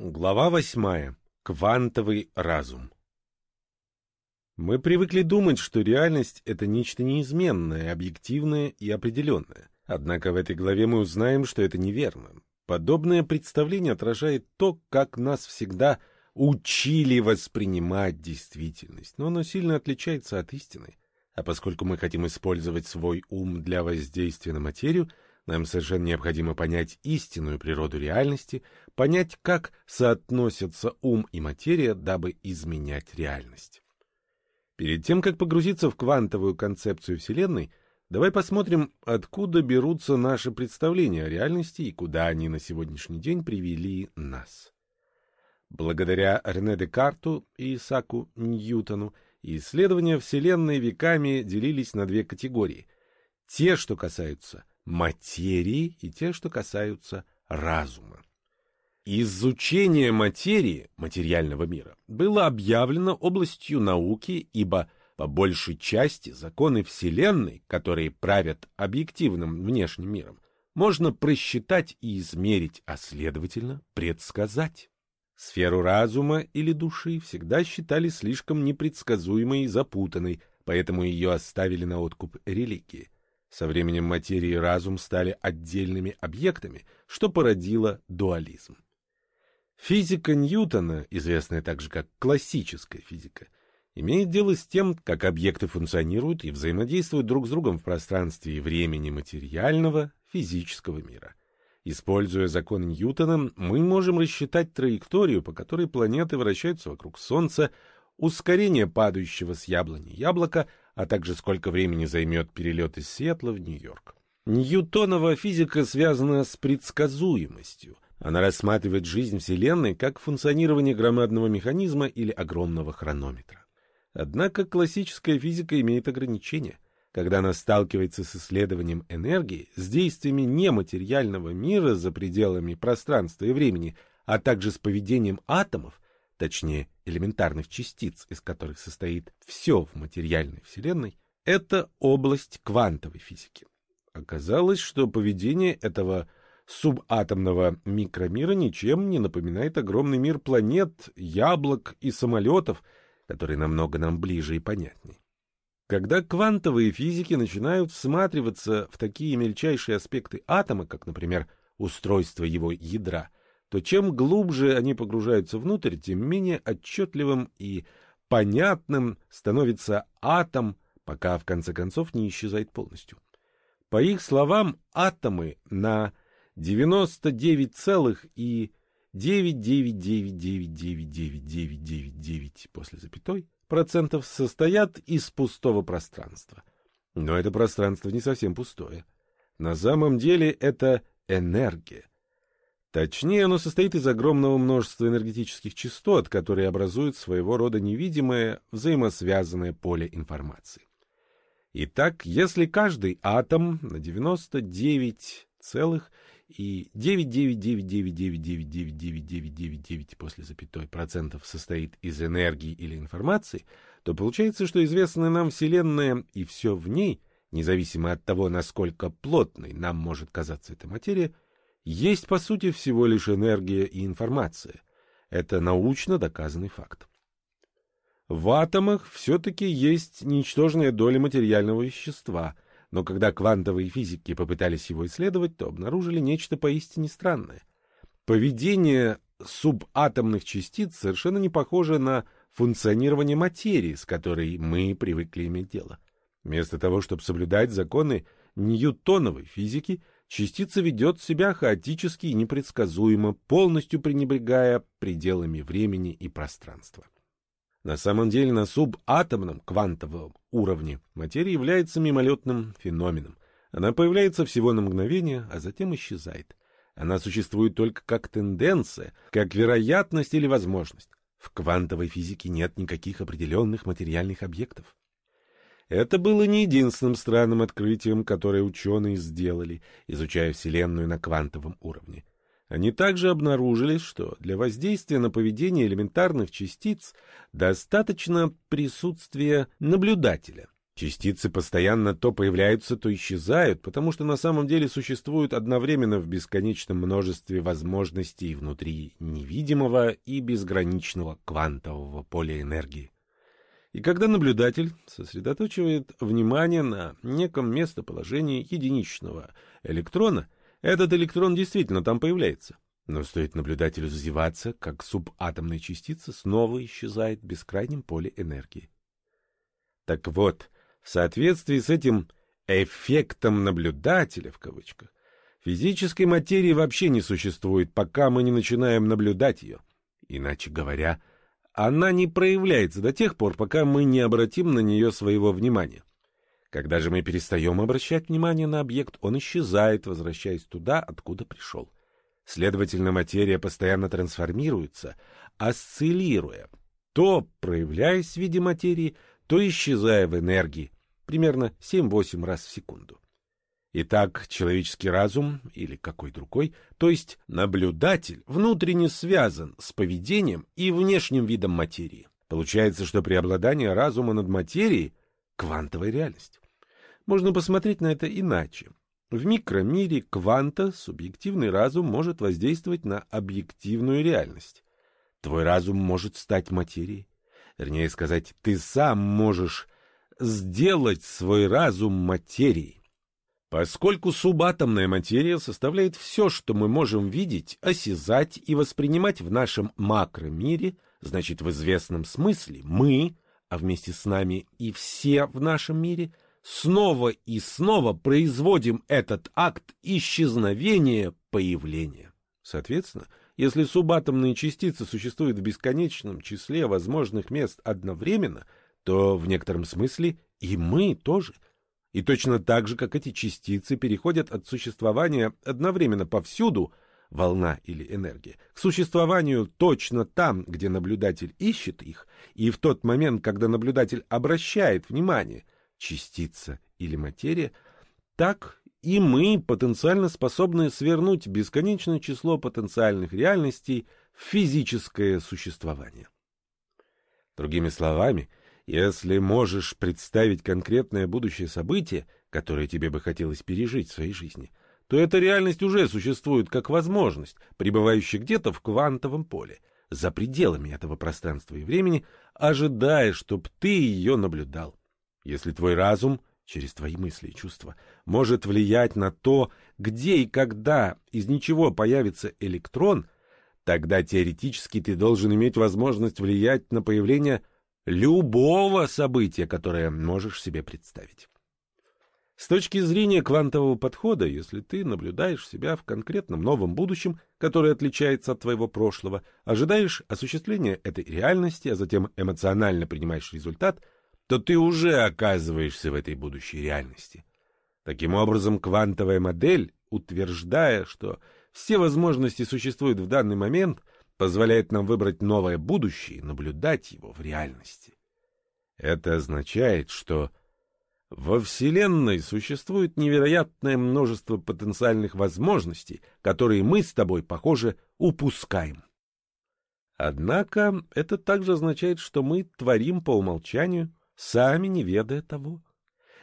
Глава восьмая. Квантовый разум. Мы привыкли думать, что реальность — это нечто неизменное, объективное и определенное. Однако в этой главе мы узнаем, что это неверно. Подобное представление отражает то, как нас всегда учили воспринимать действительность, но оно сильно отличается от истины. А поскольку мы хотим использовать свой ум для воздействия на материю — нам совершенно необходимо понять истинную природу реальности, понять, как соотносятся ум и материя, дабы изменять реальность. Перед тем, как погрузиться в квантовую концепцию Вселенной, давай посмотрим, откуда берутся наши представления о реальности и куда они на сегодняшний день привели нас. Благодаря Рене Декарту и Исааку Ньютону исследования Вселенной веками делились на две категории. Те, что касаются материи и те, что касаются разума. Изучение материи, материального мира, было объявлено областью науки, ибо по большей части законы Вселенной, которые правят объективным внешним миром, можно просчитать и измерить, а следовательно предсказать. Сферу разума или души всегда считали слишком непредсказуемой и запутанной, поэтому ее оставили на откуп религии. Со временем материя и разум стали отдельными объектами, что породило дуализм. Физика Ньютона, известная также как классическая физика, имеет дело с тем, как объекты функционируют и взаимодействуют друг с другом в пространстве и времени материального, физического мира. Используя закон Ньютона, мы можем рассчитать траекторию, по которой планеты вращаются вокруг Солнца, ускорение падающего с яблони яблока, а также сколько времени займет перелет из Сиэтла в Нью-Йорк. Ньютонова физика связана с предсказуемостью. Она рассматривает жизнь Вселенной как функционирование громадного механизма или огромного хронометра. Однако классическая физика имеет ограничения. Когда она сталкивается с исследованием энергии, с действиями нематериального мира за пределами пространства и времени, а также с поведением атомов, точнее элементарных частиц, из которых состоит все в материальной Вселенной, это область квантовой физики. Оказалось, что поведение этого субатомного микромира ничем не напоминает огромный мир планет, яблок и самолетов, который намного нам ближе и понятнее. Когда квантовые физики начинают всматриваться в такие мельчайшие аспекты атома, как, например, устройство его ядра, то чем глубже они погружаются внутрь, тем менее отчетливым и понятным становится атом, пока в конце концов не исчезает полностью. По их словам, атомы на 99,999999999 после запятой процентов состоят из пустого пространства. Но это пространство не совсем пустое. На самом деле это энергия. Точнее, оно состоит из огромного множества энергетических частот, которые образуют своего рода невидимое взаимосвязанное поле информации. Итак, если каждый атом на 99 целых и 99999999999 после запятой процентов состоит из энергии или информации, то получается, что известная нам Вселенная и все в ней, независимо от того, насколько плотной нам может казаться эта материя, есть по сути всего лишь энергия и информация. Это научно доказанный факт. В атомах все-таки есть ничтожная доля материального вещества, но когда квантовые физики попытались его исследовать, то обнаружили нечто поистине странное. Поведение субатомных частиц совершенно не похоже на функционирование материи, с которой мы привыкли иметь дело. Вместо того, чтобы соблюдать законы ньютоновой физики, частица ведет себя хаотически и непредсказуемо, полностью пренебрегая пределами времени и пространства. На самом деле на субатомном квантовом уровне материя является мимолетным феноменом. Она появляется всего на мгновение, а затем исчезает. Она существует только как тенденция, как вероятность или возможность. В квантовой физике нет никаких определенных материальных объектов. Это было не единственным странным открытием, которое ученые сделали, изучая Вселенную на квантовом уровне. Они также обнаружили, что для воздействия на поведение элементарных частиц достаточно присутствия наблюдателя. Частицы постоянно то появляются, то исчезают, потому что на самом деле существуют одновременно в бесконечном множестве возможностей внутри невидимого и безграничного квантового поля энергии. И когда наблюдатель сосредоточивает внимание на неком местоположении единичного электрона, этот электрон действительно там появляется. Но стоит наблюдателю зазеваться, как субатомная частица снова исчезает в бескрайнем поле энергии. Так вот, в соответствии с этим «эффектом наблюдателя» в кавычках, физической материи вообще не существует, пока мы не начинаем наблюдать ее. Иначе говоря, она не проявляется до тех пор, пока мы не обратим на нее своего внимания. Когда же мы перестаем обращать внимание на объект, он исчезает, возвращаясь туда, откуда пришел. Следовательно, материя постоянно трансформируется, осциллируя, то проявляясь в виде материи, то исчезая в энергии, примерно 7-8 раз в секунду. Итак, человеческий разум или какой другой, то есть наблюдатель, внутренне связан с поведением и внешним видом материи. Получается, что преобладание разума над материей — квантовая реальность. Можно посмотреть на это иначе. В микромире кванта субъективный разум может воздействовать на объективную реальность. Твой разум может стать материей. Вернее сказать, ты сам можешь сделать свой разум материей. Поскольку субатомная материя составляет все, что мы можем видеть, осязать и воспринимать в нашем макромире, значит, в известном смысле мы, а вместе с нами и все в нашем мире, снова и снова производим этот акт исчезновения появления. Соответственно, если субатомные частицы существуют в бесконечном числе возможных мест одновременно – то в некотором смысле и мы тоже. И точно так же, как эти частицы переходят от существования одновременно повсюду, волна или энергия, к существованию точно там, где наблюдатель ищет их, и в тот момент, когда наблюдатель обращает внимание, частица или материя, так и мы потенциально способны свернуть бесконечное число потенциальных реальностей в физическое существование. Другими словами, если можешь представить конкретное будущее событие, которое тебе бы хотелось пережить в своей жизни, то эта реальность уже существует как возможность, пребывающая где-то в квантовом поле, за пределами этого пространства и времени, ожидая, чтоб ты ее наблюдал. Если твой разум через твои мысли и чувства, может влиять на то, где и когда из ничего появится электрон, тогда теоретически ты должен иметь возможность влиять на появление любого события, которое можешь себе представить. С точки зрения квантового подхода, если ты наблюдаешь себя в конкретном новом будущем, которое отличается от твоего прошлого, ожидаешь осуществления этой реальности, а затем эмоционально принимаешь результат, то ты уже оказываешься в этой будущей реальности. Таким образом, квантовая модель, утверждая, что все возможности существуют в данный момент – позволяет нам выбрать новое будущее и наблюдать его в реальности. Это означает, что во Вселенной существует невероятное множество потенциальных возможностей, которые мы с тобой, похоже, упускаем. Однако это также означает, что мы творим по умолчанию, сами не ведая того.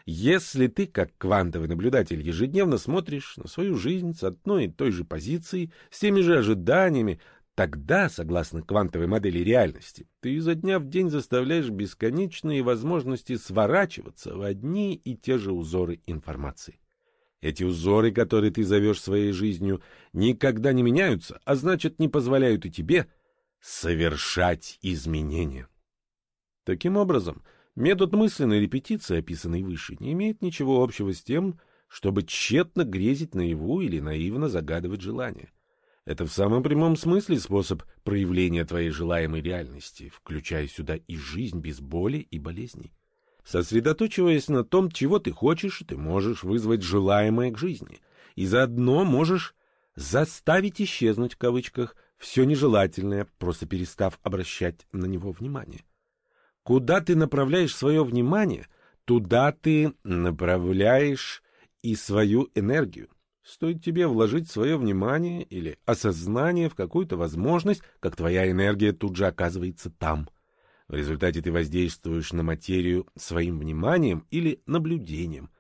Если ты, как квантовый наблюдатель, ежедневно смотришь на свою жизнь с одной и той же позиции, с теми же ожиданиями, Тогда, согласно квантовой модели реальности, ты изо дня в день заставляешь бесконечные возможности сворачиваться в одни и те же узоры информации. Эти узоры, которые ты зовешь своей жизнью, никогда не меняются, а значит, не позволяют и тебе совершать изменения. Таким образом, метод мысленной репетиции, описанный выше, не имеет ничего общего с тем, чтобы тщетно грезить наяву или наивно загадывать желания. Это в самом прямом смысле способ проявления твоей желаемой реальности, включая сюда и жизнь без боли и болезней. Сосредоточиваясь на том, чего ты хочешь, ты можешь вызвать желаемое к жизни, и заодно можешь «заставить исчезнуть» в кавычках все нежелательное, просто перестав обращать на него внимание. Куда ты направляешь свое внимание, туда ты направляешь и свою энергию. Стоит тебе вложить свое внимание или осознание в какую-то возможность, как твоя энергия тут же оказывается там. В результате ты воздействуешь на материю своим вниманием или наблюдением.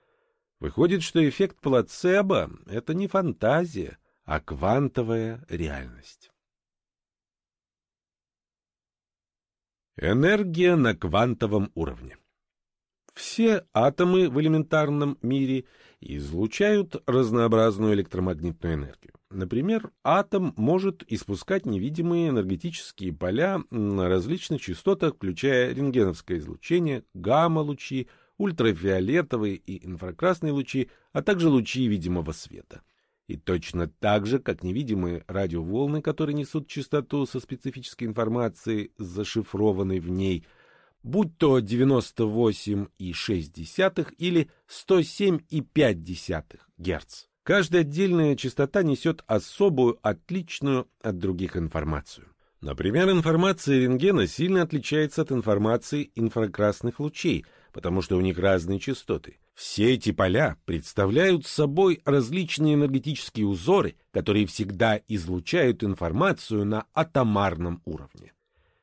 Выходит, что эффект плацебо — это не фантазия, а квантовая реальность. Энергия на квантовом уровне. Все атомы в элементарном мире излучают разнообразную электромагнитную энергию. Например, атом может испускать невидимые энергетические поля на различных частотах, включая рентгеновское излучение, гамма-лучи, ультрафиолетовые и инфракрасные лучи, а также лучи видимого света. И точно так же, как невидимые радиоволны, которые несут частоту со специфической информацией, зашифрованной в ней, будь то 98,6 или 107,5 Гц. Каждая отдельная частота несет особую, отличную от других информацию. Например, информация рентгена сильно отличается от информации инфракрасных лучей, потому что у них разные частоты. Все эти поля представляют собой различные энергетические узоры, которые всегда излучают информацию на атомарном уровне.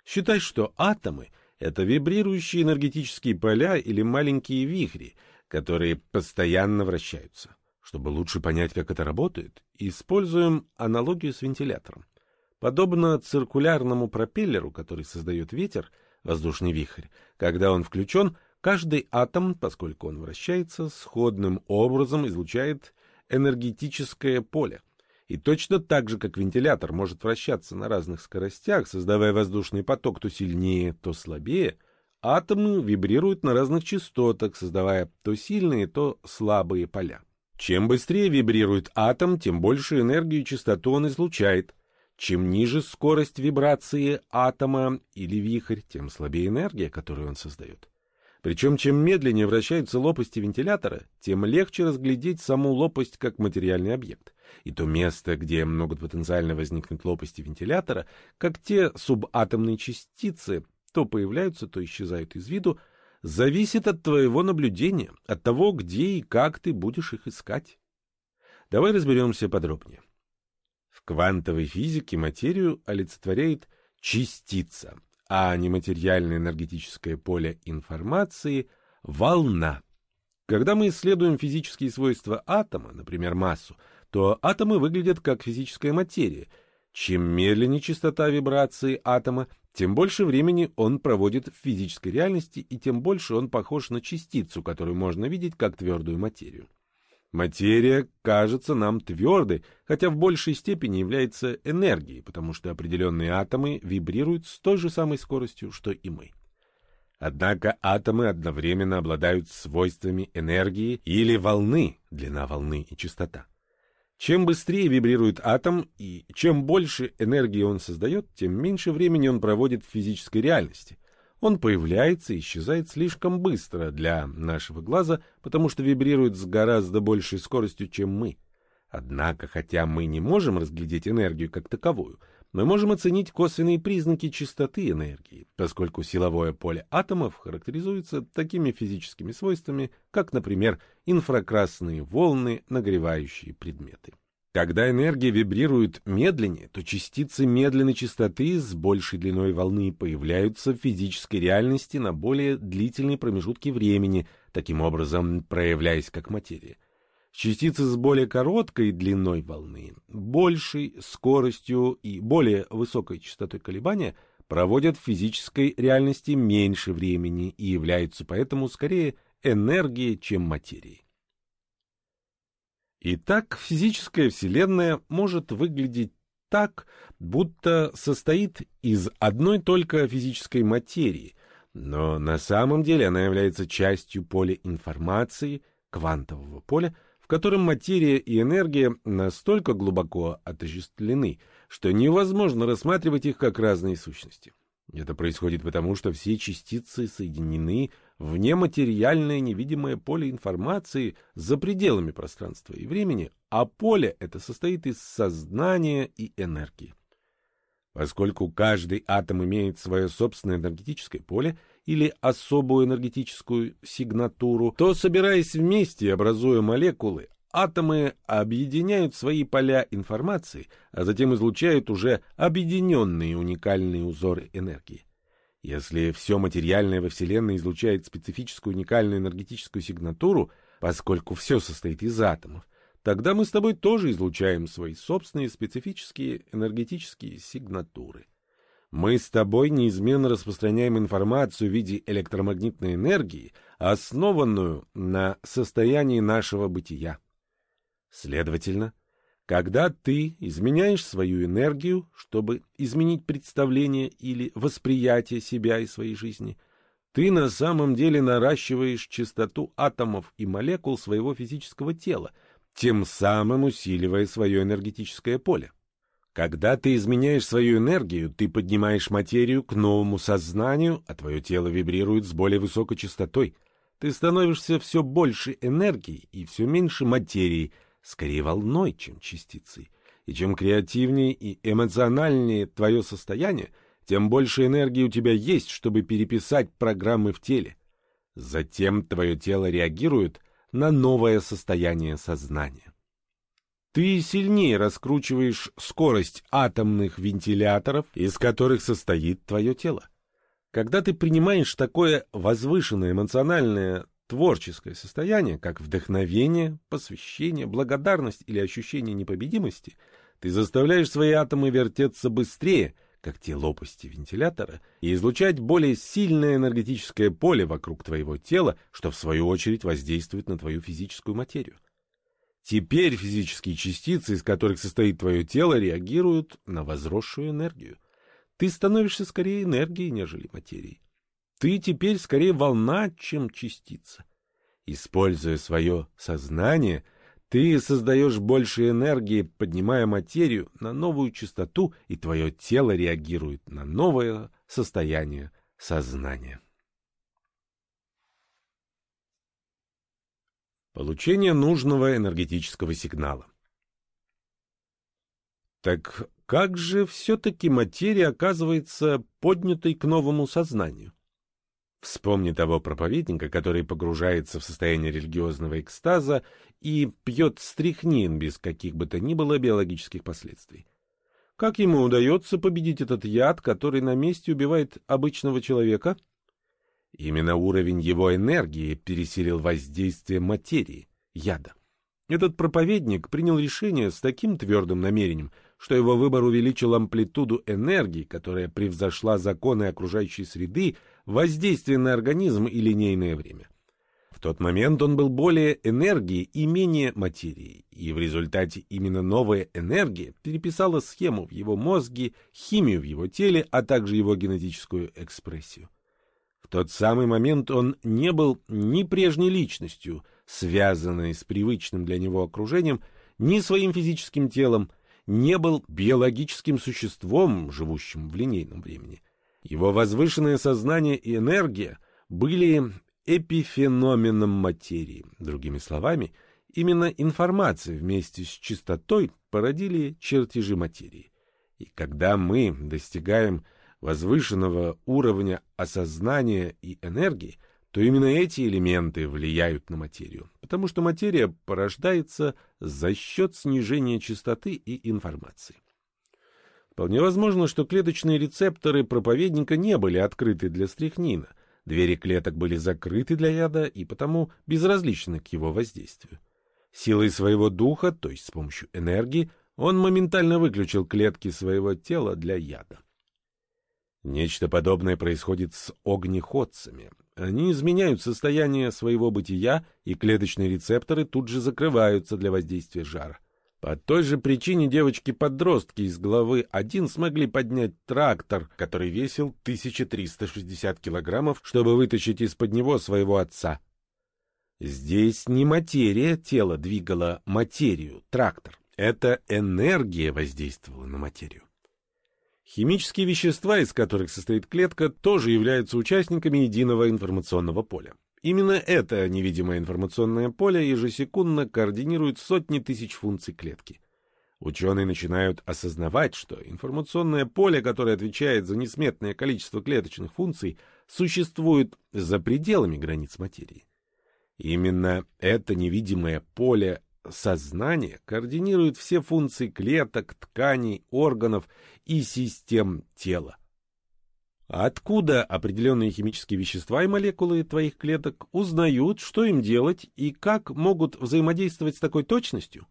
Считай, что атомы — это вибрирующие энергетические поля или маленькие вихри, которые постоянно вращаются. Чтобы лучше понять, как это работает, используем аналогию с вентилятором. Подобно циркулярному пропеллеру, который создает ветер, воздушный вихрь, когда он включен — Каждый атом, поскольку он вращается, сходным образом излучает энергетическое поле. И точно так же, как вентилятор может вращаться на разных скоростях, создавая воздушный поток то сильнее, то слабее, атомы вибрируют на разных частотах, создавая то сильные, то слабые поля. Чем быстрее вибрирует атом, тем больше энергию и частоту он излучает. Чем ниже скорость вибрации атома или вихрь, тем слабее энергия, которую он создает. Причем чем медленнее вращаются лопасти вентилятора, тем легче разглядеть саму лопасть как материальный объект. И то место, где могут потенциально возникнуть лопасти вентилятора, как те субатомные частицы, то появляются, то исчезают из виду, зависит от твоего наблюдения, от того, где и как ты будешь их искать. Давай разберемся подробнее. В квантовой физике материю олицетворяет частица, а нематериальное энергетическое поле информации — волна. Когда мы исследуем физические свойства атома, например, массу, то атомы выглядят как физическая материя. Чем медленнее частота вибрации атома, тем больше времени он проводит в физической реальности, и тем больше он похож на частицу, которую можно видеть как твердую материю. Материя кажется нам твердой, хотя в большей степени является энергией, потому что определенные атомы вибрируют с той же самой скоростью, что и мы. Однако атомы одновременно обладают свойствами энергии или волны, длина волны и частота. Чем быстрее вибрирует атом и чем больше энергии он создает, тем меньше времени он проводит в физической реальности, он появляется и исчезает слишком быстро для нашего глаза, потому что вибрирует с гораздо большей скоростью, чем мы. Однако, хотя мы не можем разглядеть энергию как таковую, мы можем оценить косвенные признаки частоты энергии, поскольку силовое поле атомов характеризуется такими физическими свойствами, как, например, инфракрасные волны, нагревающие предметы. Когда энергия вибрирует медленнее, то частицы медленной частоты с большей длиной волны появляются в физической реальности на более длительные промежутки времени, таким образом проявляясь как материя. Частицы с более короткой длиной волны, большей скоростью и более высокой частотой колебания проводят в физической реальности меньше времени и являются поэтому скорее энергией, чем материей. Итак, физическая Вселенная может выглядеть так, будто состоит из одной только физической материи, но на самом деле она является частью поля информации, квантового поля, в котором материя и энергия настолько глубоко отождествлены, что невозможно рассматривать их как разные сущности. Это происходит потому, что все частицы соединены в нематериальное невидимое поле информации за пределами пространства и времени, а поле это состоит из сознания и энергии. Поскольку каждый атом имеет свое собственное энергетическое поле или особую энергетическую сигнатуру, то, собираясь вместе и образуя молекулы, Атомы объединяют свои поля информации, а затем излучают уже объединенные уникальные узоры энергии. Если все материальное во Вселенной излучает специфическую уникальную энергетическую сигнатуру, поскольку все состоит из атомов, тогда мы с тобой тоже излучаем свои собственные специфические энергетические сигнатуры. Мы с тобой неизменно распространяем информацию в виде электромагнитной энергии, основанную на состоянии нашего бытия. Следовательно, когда ты изменяешь свою энергию, чтобы изменить представление или восприятие себя и своей жизни, ты на самом деле наращиваешь частоту атомов и молекул своего физического тела, тем самым усиливая свое энергетическое поле. Когда ты изменяешь свою энергию, ты поднимаешь материю к новому сознанию, а твое тело вибрирует с более высокой частотой. Ты становишься все больше энергией и все меньше материи, скорее волной, чем частицей. И чем креативнее и эмоциональнее твое состояние, тем больше энергии у тебя есть, чтобы переписать программы в теле. Затем твое тело реагирует на новое состояние сознания. Ты сильнее раскручиваешь скорость атомных вентиляторов, из которых состоит твое тело. Когда ты принимаешь такое возвышенное эмоциональное творческое состояние, как вдохновение, посвящение, благодарность или ощущение непобедимости, ты заставляешь свои атомы вертеться быстрее, как те лопасти вентилятора, и излучать более сильное энергетическое поле вокруг твоего тела, что в свою очередь воздействует на твою физическую материю. Теперь физические частицы, из которых состоит твое тело, реагируют на возросшую энергию. Ты становишься скорее энергией, нежели материей. Ты теперь скорее волна, чем частица. Используя свое сознание, ты создаешь больше энергии, поднимая материю на новую частоту, и твое тело реагирует на новое состояние сознания. Получение нужного энергетического сигнала. Так как же все-таки материя оказывается поднятой к новому сознанию? Вспомни того проповедника, который погружается в состояние религиозного экстаза и пьет стрихнин без каких бы то ни было биологических последствий. Как ему удается победить этот яд, который на месте убивает обычного человека – Именно уровень его энергии пересилил воздействие материи, яда. Этот проповедник принял решение с таким твердым намерением, что его выбор увеличил амплитуду энергии, которая превзошла законы окружающей среды, воздействие на организм и линейное время. В тот момент он был более энергии и менее материи, и в результате именно новая энергия переписала схему в его мозге, химию в его теле, а также его генетическую экспрессию тот самый момент он не был ни прежней личностью, связанной с привычным для него окружением, ни своим физическим телом, не был биологическим существом, живущим в линейном времени. Его возвышенное сознание и энергия были эпифеноменом материи. Другими словами, именно информация вместе с чистотой породили чертежи материи. И когда мы достигаем возвышенного уровня осознания и энергии, то именно эти элементы влияют на материю, потому что материя порождается за счет снижения частоты и информации. Вполне возможно, что клеточные рецепторы проповедника не были открыты для стрихнина, двери клеток были закрыты для яда и потому безразличны к его воздействию. Силой своего духа, то есть с помощью энергии, он моментально выключил клетки своего тела для яда. Нечто подобное происходит с огнеходцами. Они изменяют состояние своего бытия, и клеточные рецепторы тут же закрываются для воздействия жара. По той же причине девочки-подростки из главы 1 смогли поднять трактор, который весил 1360 килограммов, чтобы вытащить из-под него своего отца. Здесь не материя тела двигала материю, трактор. Это энергия воздействовала на материю. Химические вещества, из которых состоит клетка, тоже являются участниками единого информационного поля. Именно это невидимое информационное поле ежесекундно координирует сотни тысяч функций клетки. Ученые начинают осознавать, что информационное поле, которое отвечает за несметное количество клеточных функций, существует за пределами границ материи. Именно это невидимое поле Сознание координирует все функции клеток, тканей, органов и систем тела. Откуда определенные химические вещества и молекулы твоих клеток узнают, что им делать и как могут взаимодействовать с такой точностью?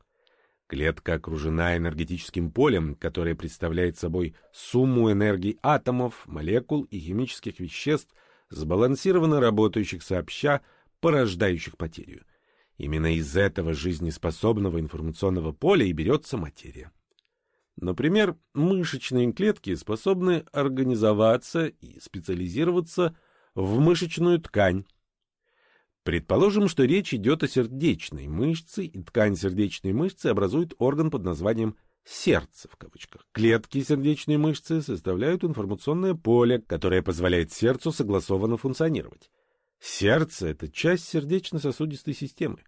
Клетка окружена энергетическим полем, которое представляет собой сумму энергии атомов, молекул и химических веществ, сбалансированно работающих сообща, порождающих материю. Именно из этого жизнеспособного информационного поля и берется материя. Например, мышечные клетки способны организоваться и специализироваться в мышечную ткань. Предположим, что речь идет о сердечной мышце, и ткань сердечной мышцы образует орган под названием «сердце» в кавычках. Клетки сердечной мышцы составляют информационное поле, которое позволяет сердцу согласованно функционировать. Сердце – это часть сердечно-сосудистой системы.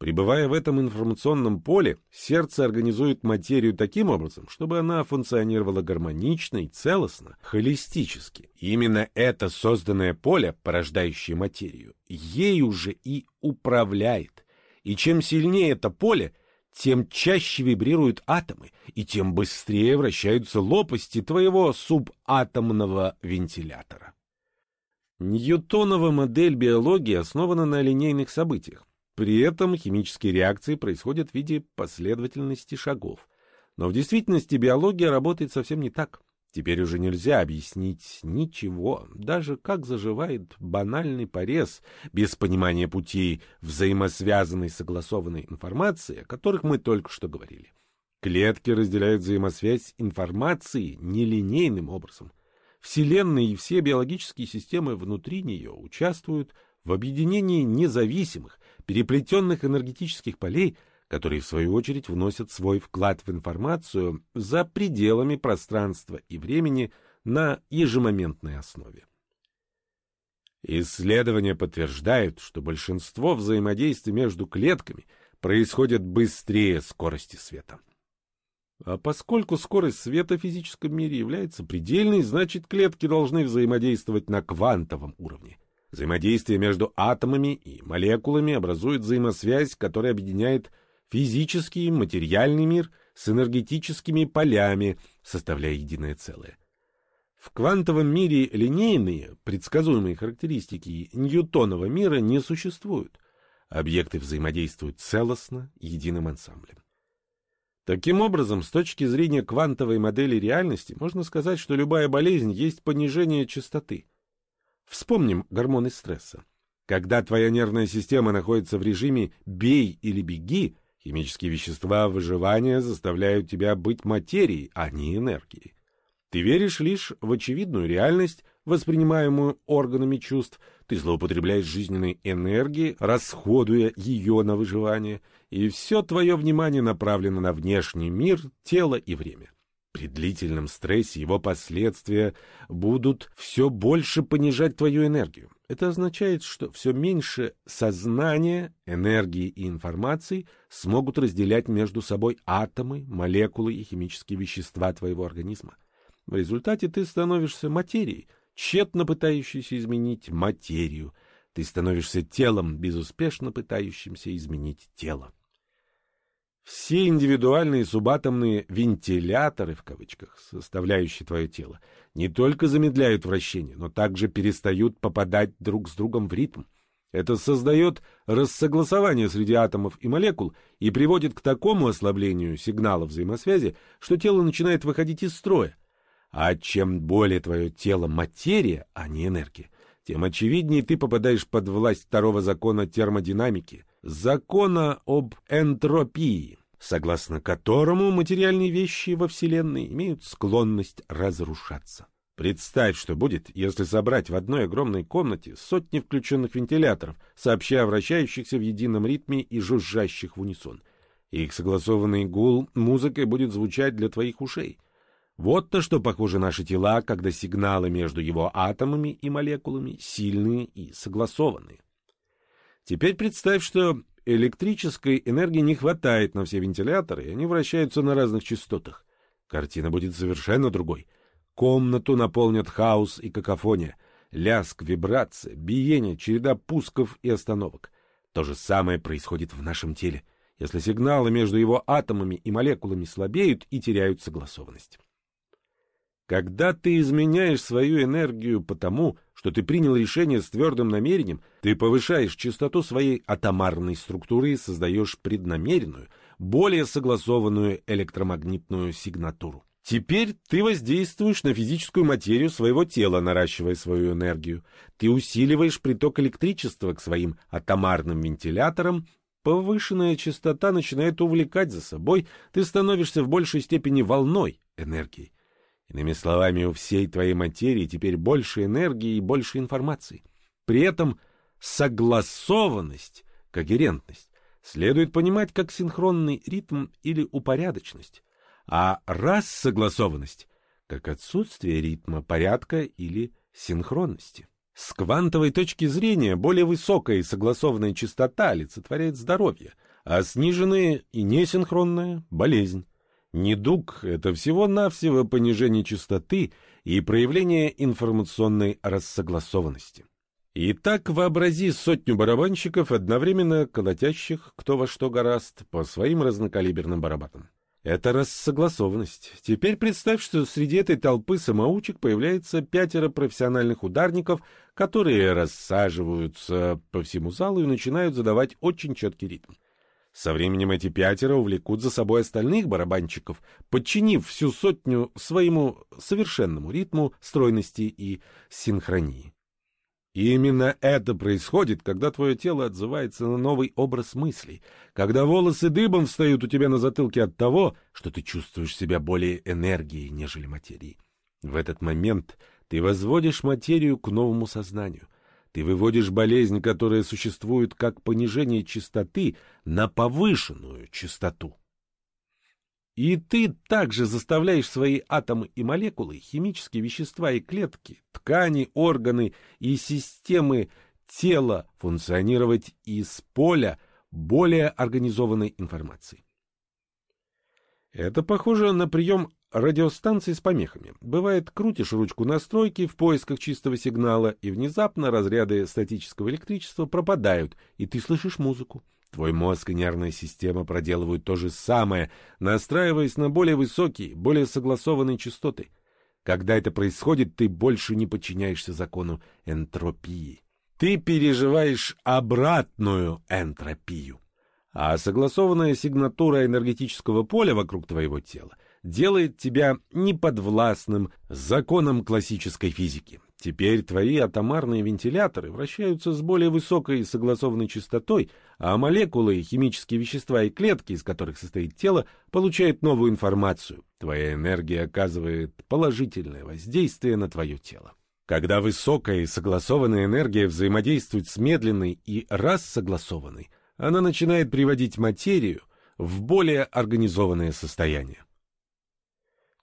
Пребывая в этом информационном поле, сердце организует материю таким образом, чтобы она функционировала гармонично и целостно, холистически. И именно это созданное поле, порождающее материю, ей уже и управляет. И чем сильнее это поле, тем чаще вибрируют атомы, и тем быстрее вращаются лопасти твоего субатомного вентилятора. Ньютонова модель биологии основана на линейных событиях. При этом химические реакции происходят в виде последовательности шагов. Но в действительности биология работает совсем не так. Теперь уже нельзя объяснить ничего, даже как заживает банальный порез, без понимания путей взаимосвязанной согласованной информации, о которых мы только что говорили. Клетки разделяют взаимосвязь информации нелинейным образом. Вселенная и все биологические системы внутри нее участвуют в объединении независимых, переплетенных энергетических полей, которые в свою очередь вносят свой вклад в информацию за пределами пространства и времени на ежемоментной основе. Исследования подтверждают, что большинство взаимодействий между клетками происходит быстрее скорости света. А поскольку скорость света в физическом мире является предельной, значит клетки должны взаимодействовать на квантовом уровне. Взаимодействие между атомами и молекулами образует взаимосвязь, которая объединяет физический материальный мир с энергетическими полями, составляя единое целое. В квантовом мире линейные, предсказуемые характеристики Ньютонова мира не существуют. Объекты взаимодействуют целостно, единым ансамблем. Таким образом, с точки зрения квантовой модели реальности, можно сказать, что любая болезнь есть понижение частоты. Вспомним гормоны стресса. Когда твоя нервная система находится в режиме «бей или беги», химические вещества выживания заставляют тебя быть материей, а не энергией. Ты веришь лишь в очевидную реальность, воспринимаемую органами чувств, ты злоупотребляешь жизненной энергией, расходуя ее на выживание, и все твое внимание направлено на внешний мир, тело и время. При длительном стрессе его последствия будут все больше понижать твою энергию. Это означает, что все меньше сознания, энергии и информации смогут разделять между собой атомы, молекулы и химические вещества твоего организма. В результате ты становишься материей, тщетно пытающейся изменить материю. Ты становишься телом, безуспешно пытающимся изменить тело. Все индивидуальные субатомные «вентиляторы», в кавычках, составляющие твое тело, не только замедляют вращение, но также перестают попадать друг с другом в ритм. Это создает рассогласование среди атомов и молекул и приводит к такому ослаблению сигнала взаимосвязи, что тело начинает выходить из строя. А чем более твое тело материя, а не энергия, тем очевиднее ты попадаешь под власть второго закона термодинамики, закона об энтропии, согласно которому материальные вещи во Вселенной имеют склонность разрушаться. Представь, что будет, если собрать в одной огромной комнате сотни включенных вентиляторов, сообща вращающихся в едином ритме и жужжащих в унисон. Их согласованный гул музыкой будет звучать для твоих ушей. Вот то, что похоже наши тела, когда сигналы между его атомами и молекулами сильные и согласованные. Теперь представь, что электрической энергии не хватает на все вентиляторы, и они вращаются на разных частотах. Картина будет совершенно другой. Комнату наполнят хаос и какофония, ляск, вибрация, биение, череда пусков и остановок. То же самое происходит в нашем теле, если сигналы между его атомами и молекулами слабеют и теряют согласованность. Когда ты изменяешь свою энергию потому, что ты принял решение с твердым намерением, ты повышаешь частоту своей атомарной структуры и создаешь преднамеренную, более согласованную электромагнитную сигнатуру. Теперь ты воздействуешь на физическую материю своего тела, наращивая свою энергию. Ты усиливаешь приток электричества к своим атомарным вентиляторам. Повышенная частота начинает увлекать за собой. Ты становишься в большей степени волной энергии. Иными словами, у всей твоей материи теперь больше энергии и больше информации. При этом согласованность, когерентность следует понимать как синхронный ритм или упорядоченность а рассогласованность как отсутствие ритма, порядка или синхронности. С квантовой точки зрения более высокая и согласованная частота олицетворяет здоровье, а сниженная и несинхронная – болезнь. Недуг – это всего-навсего понижение частоты и проявление информационной рассогласованности. Итак, вообрази сотню барабанщиков, одновременно колотящих кто во что гораст по своим разнокалиберным барабанам. Это рассогласованность. Теперь представь, что среди этой толпы самоучек появляется пятеро профессиональных ударников, которые рассаживаются по всему залу и начинают задавать очень четкий ритм. Со временем эти пятеро увлекут за собой остальных барабанщиков, подчинив всю сотню своему совершенному ритму, стройности и синхронии. И именно это происходит, когда твое тело отзывается на новый образ мыслей, когда волосы дыбом встают у тебя на затылке от того, что ты чувствуешь себя более энергией, нежели материей. В этот момент ты возводишь материю к новому сознанию. Ты выводишь болезнь, которая существует как понижение частоты, на повышенную частоту. И ты также заставляешь свои атомы и молекулы, химические вещества и клетки, ткани, органы и системы тела функционировать из поля более организованной информации. Это похоже на прием радиостанции с помехами. Бывает, крутишь ручку настройки в поисках чистого сигнала, и внезапно разряды статического электричества пропадают, и ты слышишь музыку. Твой мозг и нервная система проделывают то же самое, настраиваясь на более высокие, более согласованные частоты. Когда это происходит, ты больше не подчиняешься закону энтропии. Ты переживаешь обратную энтропию. А согласованная сигнатура энергетического поля вокруг твоего тела делает тебя неподвластным законам классической физики. Теперь твои атомарные вентиляторы вращаются с более высокой согласованной частотой, а молекулы, химические вещества и клетки, из которых состоит тело, получают новую информацию. Твоя энергия оказывает положительное воздействие на твое тело. Когда высокая и согласованная энергия взаимодействует с медленной и рассогласованной, она начинает приводить материю в более организованное состояние.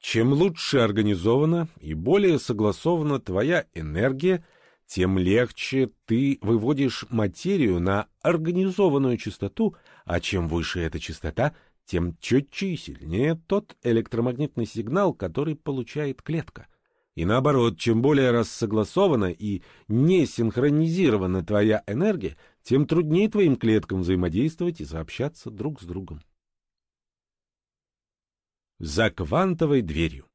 Чем лучше организована и более согласована твоя энергия, тем легче ты выводишь материю на организованную частоту, а чем выше эта частота, тем четче и сильнее тот электромагнитный сигнал, который получает клетка. И наоборот, чем более рассогласована и не синхронизирована твоя энергия, тем труднее твоим клеткам взаимодействовать и сообщаться друг с другом за квантовой дверью.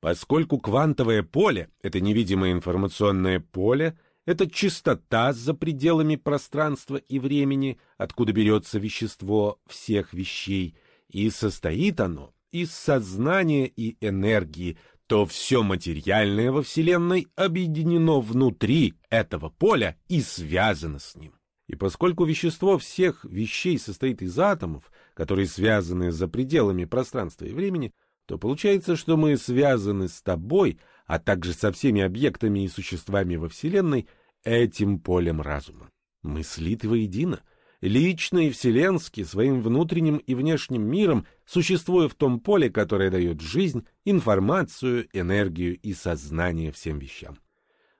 Поскольку квантовое поле — это невидимое информационное поле, это чистота за пределами пространства и времени, откуда берется вещество всех вещей, и состоит оно из сознания и энергии, то все материальное во Вселенной объединено внутри этого поля и связано с ним. И поскольку вещество всех вещей состоит из атомов, которые связаны за пределами пространства и времени, то получается, что мы связаны с тобой, а также со всеми объектами и существами во Вселенной этим полем разума. Мы слиты воедино, лично и вселенски, своим внутренним и внешним миром, существуя в том поле, которое дает жизнь, информацию, энергию и сознание всем вещам.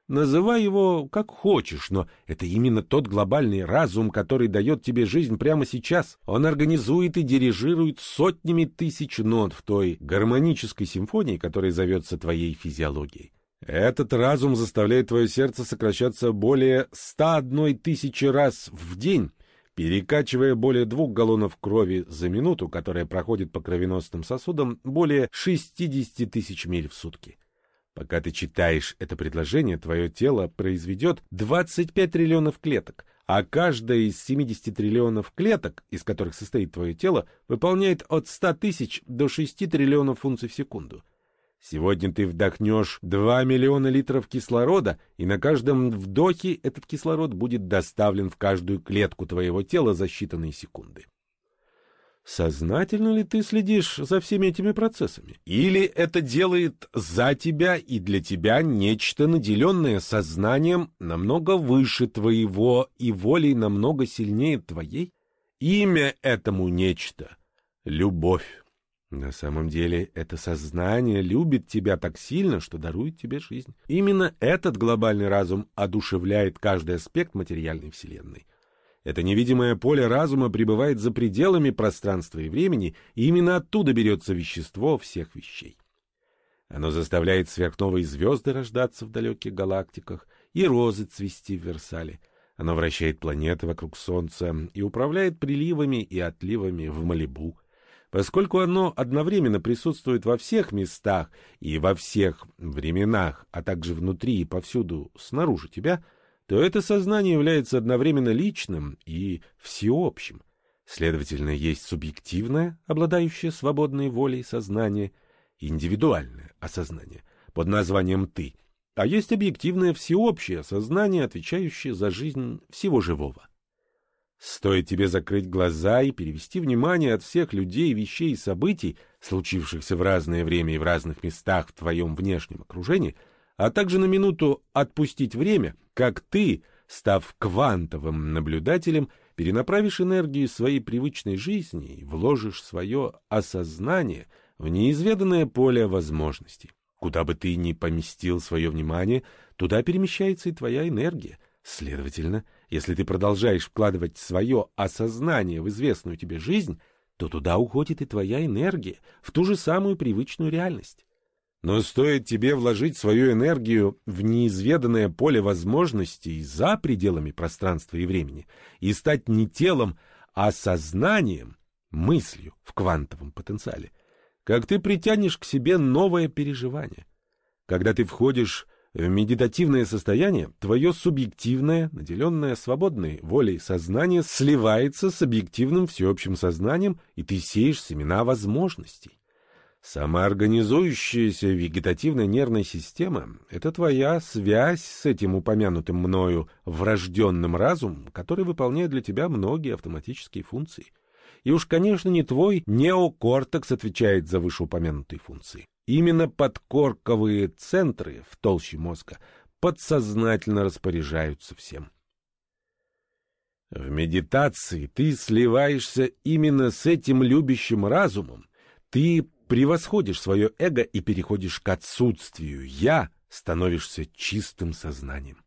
Называй его как хочешь, но это именно тот глобальный разум, который дает тебе жизнь прямо сейчас. Он организует и дирижирует сотнями тысяч нот в той гармонической симфонии, которая зовется твоей физиологией. Этот разум заставляет твое сердце сокращаться более 101 тысячи раз в день, перекачивая более двух галлонов крови за минуту, которая проходит по кровеносным сосудам более 60 тысяч миль в сутки. Пока ты читаешь это предложение, твое тело произведет 25 триллионов клеток, а каждая из 70 триллионов клеток, из которых состоит твое тело, выполняет от 100 тысяч до 6 триллионов функций в секунду. Сегодня ты вдохнешь 2 миллиона литров кислорода, и на каждом вдохе этот кислород будет доставлен в каждую клетку твоего тела за считанные секунды. Сознательно ли ты следишь за всеми этими процессами? Или это делает за тебя и для тебя нечто, наделенное сознанием намного выше твоего и волей намного сильнее твоей? Имя этому нечто — любовь. На самом деле, это сознание любит тебя так сильно, что дарует тебе жизнь. Именно этот глобальный разум одушевляет каждый аспект материальной вселенной. Это невидимое поле разума пребывает за пределами пространства и времени, и именно оттуда берется вещество всех вещей. Оно заставляет сверхновые звезды рождаться в далеких галактиках и розы цвести в Версале. Оно вращает планеты вокруг Солнца и управляет приливами и отливами в Малибу. Поскольку оно одновременно присутствует во всех местах и во всех временах, а также внутри и повсюду снаружи тебя — то это сознание является одновременно личным и всеобщим. Следовательно, есть субъективное, обладающее свободной волей сознание, индивидуальное осознание под названием «ты», а есть объективное всеобщее сознание, отвечающее за жизнь всего живого. Стоит тебе закрыть глаза и перевести внимание от всех людей, вещей и событий, случившихся в разное время и в разных местах в твоем внешнем окружении, а также на минуту отпустить время — как ты, став квантовым наблюдателем, перенаправишь энергию своей привычной жизни и вложишь свое осознание в неизведанное поле возможностей. Куда бы ты ни поместил свое внимание, туда перемещается и твоя энергия. Следовательно, если ты продолжаешь вкладывать свое осознание в известную тебе жизнь, то туда уходит и твоя энергия, в ту же самую привычную реальность. Но стоит тебе вложить свою энергию в неизведанное поле возможностей за пределами пространства и времени и стать не телом, а сознанием, мыслью в квантовом потенциале, как ты притянешь к себе новое переживание. Когда ты входишь в медитативное состояние, твое субъективное, наделенное свободной волей сознание сливается с объективным всеобщим сознанием, и ты сеешь семена возможностей. Самоорганизующаяся вегетативная нервная система — это твоя связь с этим упомянутым мною врожденным разумом, который выполняет для тебя многие автоматические функции. И уж, конечно, не твой неокортекс отвечает за вышеупомянутые функции. Именно подкорковые центры в толще мозга подсознательно распоряжаются всем. В медитации ты сливаешься именно с этим любящим разумом, ты превосходишь свое эго и переходишь к отсутствию «я», становишься чистым сознанием.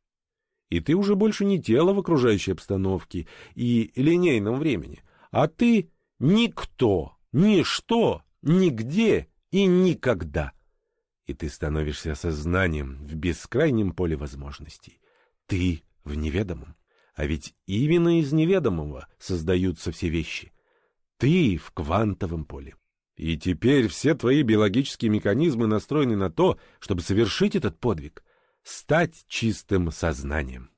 И ты уже больше не тело в окружающей обстановке и линейном времени, а ты никто, ничто, нигде и никогда. И ты становишься сознанием в бескрайнем поле возможностей. Ты в неведомом. А ведь именно из неведомого создаются все вещи. Ты в квантовом поле. И теперь все твои биологические механизмы настроены на то, чтобы совершить этот подвиг, стать чистым сознанием.